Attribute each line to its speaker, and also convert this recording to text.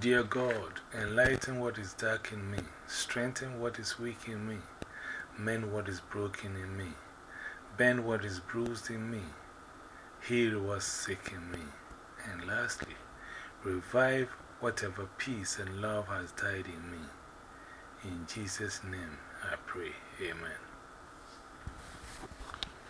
Speaker 1: Dear God, enlighten what is dark in me, strengthen what is weak in me, mend what is broken in me, bend what is bruised in me, heal what's sick in me, and lastly, revive whatever peace and love has died in me. In Jesus' name I pray. Amen.